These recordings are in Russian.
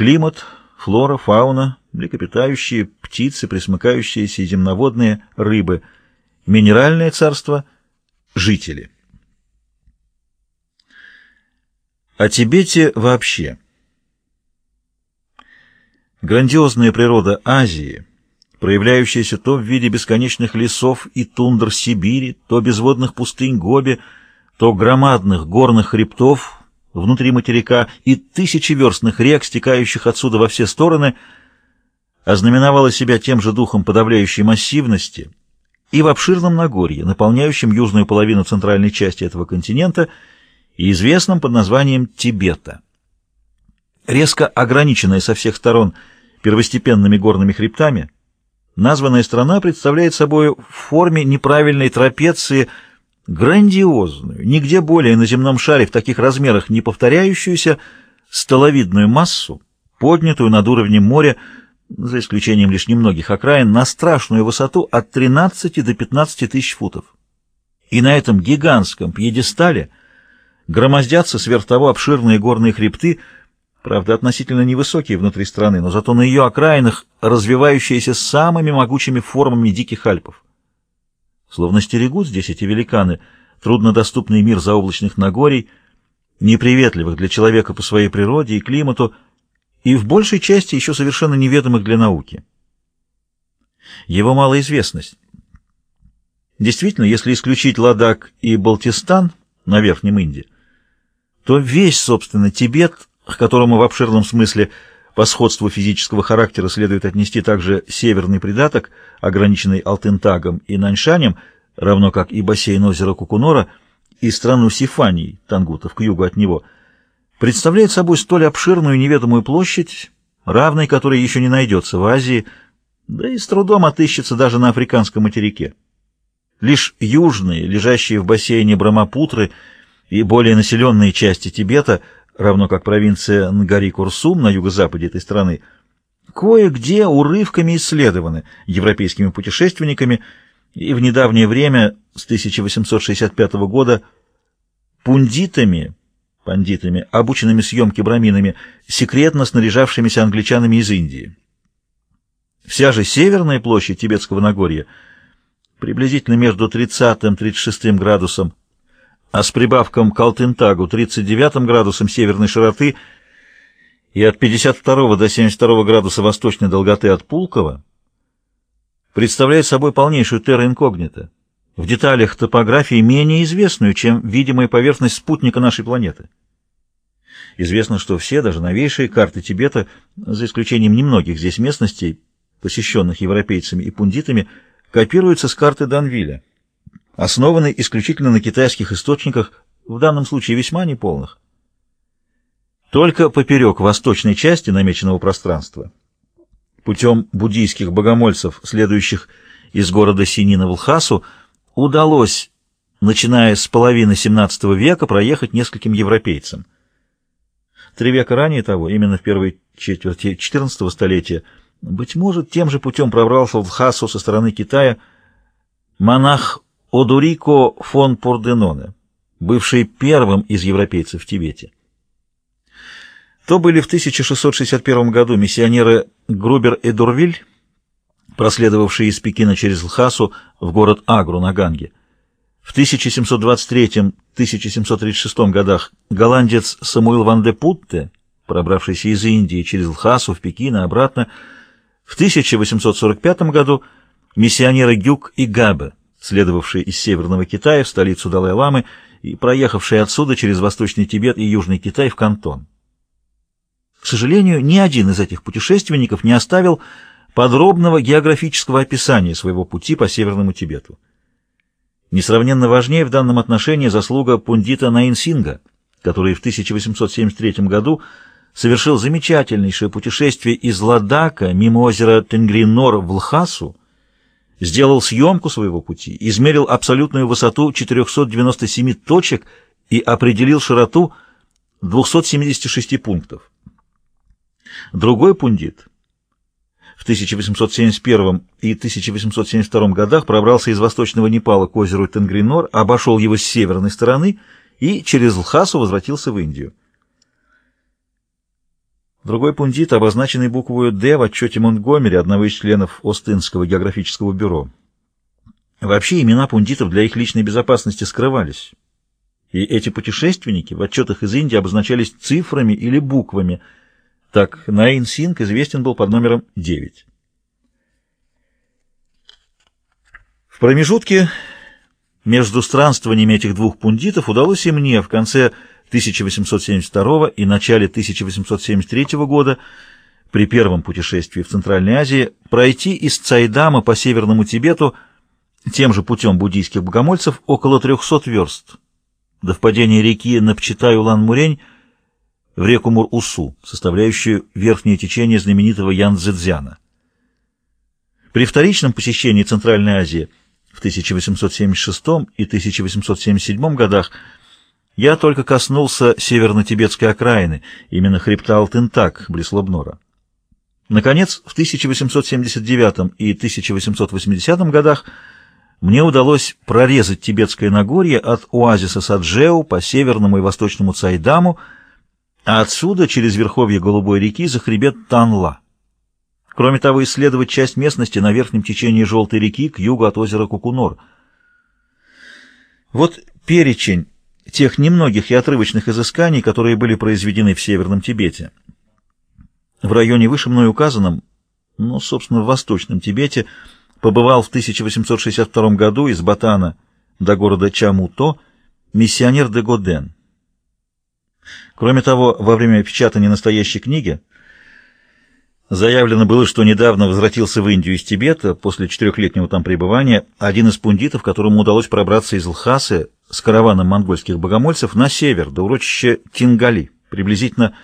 Климат, флора, фауна, млекопитающие, птицы, пресмыкающиеся и земноводные, рыбы. Минеральное царство — жители. О Тибете вообще. Грандиозная природа Азии, проявляющаяся то в виде бесконечных лесов и тундр Сибири, то безводных пустынь Гоби, то громадных горных хребтов внутри материка и тысячеверстных рек, стекающих отсюда во все стороны, ознаменовала себя тем же духом подавляющей массивности и в обширном Нагорье, наполняющем южную половину центральной части этого континента и известном под названием Тибета. Резко ограниченная со всех сторон первостепенными горными хребтами, названная страна представляет собой в форме неправильной трапеции – грандиозную, нигде более на земном шаре в таких размерах не повторяющуюся столовидную массу, поднятую над уровнем моря, за исключением лишь немногих окраин, на страшную высоту от 13 до 15 тысяч футов. И на этом гигантском пьедестале громоздятся сверх того обширные горные хребты, правда, относительно невысокие внутри страны, но зато на ее окраинах развивающиеся самыми могучими формами диких Альпов. Словно стерегут здесь эти великаны, труднодоступный мир заоблачных Нагорий, неприветливых для человека по своей природе и климату, и в большей части еще совершенно неведомых для науки. Его малоизвестность. Действительно, если исключить Ладак и Балтистан на Верхнем Инде, то весь, собственно, Тибет, к которому в обширном смысле по сходству физического характера следует отнести также северный придаток, ограниченный Алтентагом и Наньшанем, равно как и бассейн озера Кукунора, и страну Сифании, Тангутов, к югу от него, представляет собой столь обширную неведомую площадь, равной которой еще не найдется в Азии, да и с трудом отыщется даже на африканском материке. Лишь южные, лежащие в бассейне Брамапутры и более населенные части Тибета – равно как провинция Нгари-Курсум на юго-западе этой страны, кое-где урывками исследованы европейскими путешественниками и в недавнее время, с 1865 года, пундитами, пандитами, обученными съемке браминами, секретно снаряжавшимися англичанами из Индии. Вся же северная площадь Тибетского Нагорья, приблизительно между 30 и 36 градусом а с прибавком к Алтентагу 39 градусом северной широты и от 52 до 72 градуса восточной долготы от Пулково, представляет собой полнейшую терра в деталях топографии менее известную, чем видимая поверхность спутника нашей планеты. Известно, что все, даже новейшие карты Тибета, за исключением немногих здесь местностей, посещенных европейцами и пундитами, копируются с карты Данвиля основанный исключительно на китайских источниках, в данном случае весьма неполных. Только поперек восточной части намеченного пространства, путем буддийских богомольцев, следующих из города Синина в Лхасу, удалось, начиная с половины XVII века, проехать нескольким европейцам. Три века ранее того, именно в первой четверти XIV столетия, быть может, тем же путем пробрался в Лхасу со стороны Китая монах Одурико фон Порденоне, бывший первым из европейцев в Тибете. То были в 1661 году миссионеры Грубер и Дурвиль, проследовавшие из Пекина через Лхасу в город Агру на Ганге. В 1723-1736 годах голландец Самуил ван де Путте, пробравшийся из Индии через Лхасу в Пекин и обратно, в 1845 году миссионеры Гюк и Габе, следовавшие из Северного Китая в столицу Далай-Ламы и проехавшие отсюда через Восточный Тибет и Южный Китай в Кантон. К сожалению, ни один из этих путешественников не оставил подробного географического описания своего пути по Северному Тибету. Несравненно важнее в данном отношении заслуга пундита Наинсинга, который в 1873 году совершил замечательнейшее путешествие из Ладака мимо озера Тенгринор в Лхасу, сделал съемку своего пути, измерил абсолютную высоту 497 точек и определил широту 276 пунктов. Другой пундит в 1871 и 1872 годах пробрался из восточного Непала к озеру Тенгринор, обошел его с северной стороны и через Лхасу возвратился в Индию. Другой пундит, обозначенный буквой «Д» в отчете Монтгомери, одного из членов Остинского географического бюро. Вообще имена пундитов для их личной безопасности скрывались. И эти путешественники в отчетах из Индии обозначались цифрами или буквами. Так, Наин Синг известен был под номером 9. В промежутке между странствованиями этих двух пундитов удалось и мне в конце 1872 и начале 1873 года при первом путешествии в Центральной Азии пройти из Цайдама по Северному Тибету тем же путем буддийских богомольцев около 300 верст до впадения реки Напчитай-Улан-Мурень в реку Мур-Усу, составляющую верхнее течение знаменитого Янцзэцзяна. При вторичном посещении Центральной Азии в 1876 и 1877 годах я только коснулся северно-тибетской окраины, именно хребта Алтынтак, близ Лобнора. Наконец, в 1879 и 1880 годах мне удалось прорезать Тибетское Нагорье от оазиса Саджеу по северному и восточному Цайдаму, а отсюда через верховье Голубой реки за хребет Танла. Кроме того, исследовать часть местности на верхнем течении Желтой реки к югу от озера Кукунор. Вот перечень тех немногих и отрывочных изысканий, которые были произведены в Северном Тибете. В районе выше мной указанном, ну, собственно, в Восточном Тибете, побывал в 1862 году из Батана до города Чамуто миссионер де Годен. Кроме того, во время печатания настоящей книги заявлено было, что недавно возвратился в Индию из Тибета после четырехлетнего там пребывания один из пундитов, которому удалось пробраться из Лхасы с караваном монгольских богомольцев на север, до урочища Тингали, приблизительно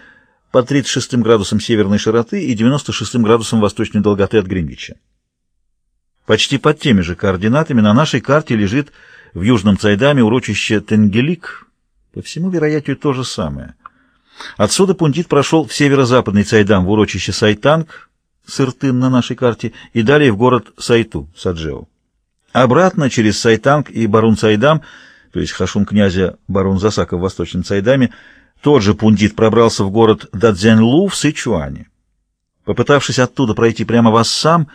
по 36 градусам северной широты и 96 градусам восточной долготы от Гринвича. Почти под теми же координатами на нашей карте лежит в Южном Цайдаме урочище Тенгелик, по всему вероятию то же самое. Отсюда пундит прошел в северо-западный Цайдам в урочище Сайтанг, Сыртын на нашей карте, и далее в город Сайту, Саджеу. Обратно через Сайтанг и Барун-Цайдам – то есть хашун князя барон Засака в Восточном Цайдаме, тот же пундит пробрался в город Дадзянлу в Сычуане. Попытавшись оттуда пройти прямо в Ассам,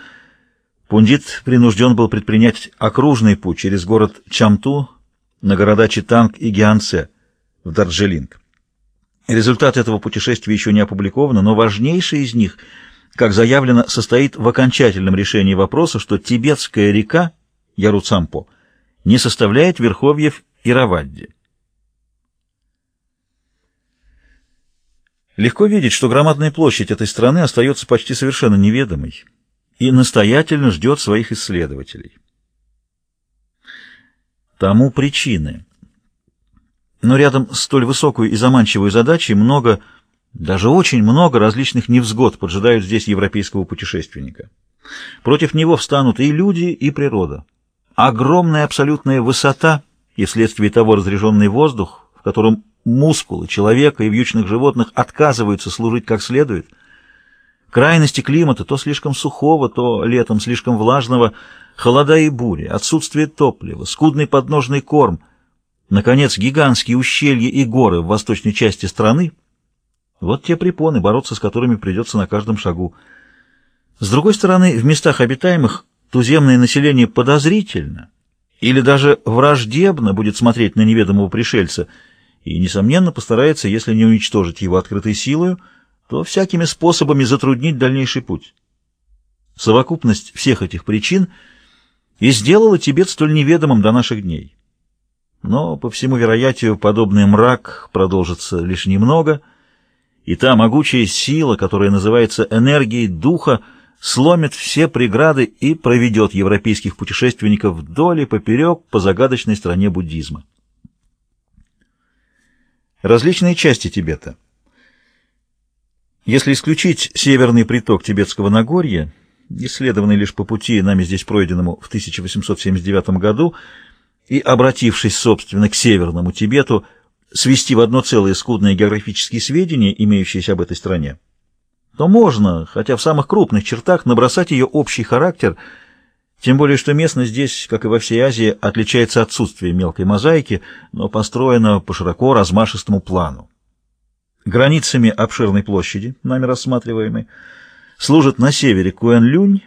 пундит принужден был предпринять окружный путь через город Чамту на города Читанг и Гианце в Дарджилинг. Результат этого путешествия еще не опубликован, но важнейший из них, как заявлено, состоит в окончательном решении вопроса, что тибетская река Яруцампо не составляет верховьев Иравадди. Легко видеть, что громадная площадь этой страны остается почти совершенно неведомой и настоятельно ждет своих исследователей. Тому причины. Но рядом с столь высокой и заманчивой задачей много, даже очень много различных невзгод поджидают здесь европейского путешественника. Против него встанут и люди, и природа. Огромная абсолютная высота – и вследствие того разреженный воздух, в котором мускулы человека и вьючных животных отказываются служить как следует, крайности климата, то слишком сухого, то летом слишком влажного, холода и бури, отсутствие топлива, скудный подножный корм, наконец, гигантские ущелья и горы в восточной части страны, вот те препоны, бороться с которыми придется на каждом шагу. С другой стороны, в местах обитаемых туземное население подозрительно – или даже враждебно будет смотреть на неведомого пришельца и, несомненно, постарается, если не уничтожить его открытой силою, то всякими способами затруднить дальнейший путь. Совокупность всех этих причин и сделала Тибет столь неведомым до наших дней. Но, по всему вероятию, подобный мрак продолжится лишь немного, и та могучая сила, которая называется энергией духа, сломит все преграды и проведет европейских путешественников вдоль и поперек по загадочной стране буддизма. Различные части Тибета. Если исключить северный приток Тибетского Нагорья, исследованный лишь по пути, нами здесь пройденному в 1879 году, и обратившись, собственно, к Северному Тибету, свести в одно целое скудные географические сведения, имеющиеся об этой стране, то можно, хотя в самых крупных чертах, набросать ее общий характер, тем более что местность здесь, как и во всей Азии, отличается отсутствием мелкой мозаики, но построена по широко размашистому плану. Границами обширной площади, нами рассматриваемой, служат на севере Куэн-Люнь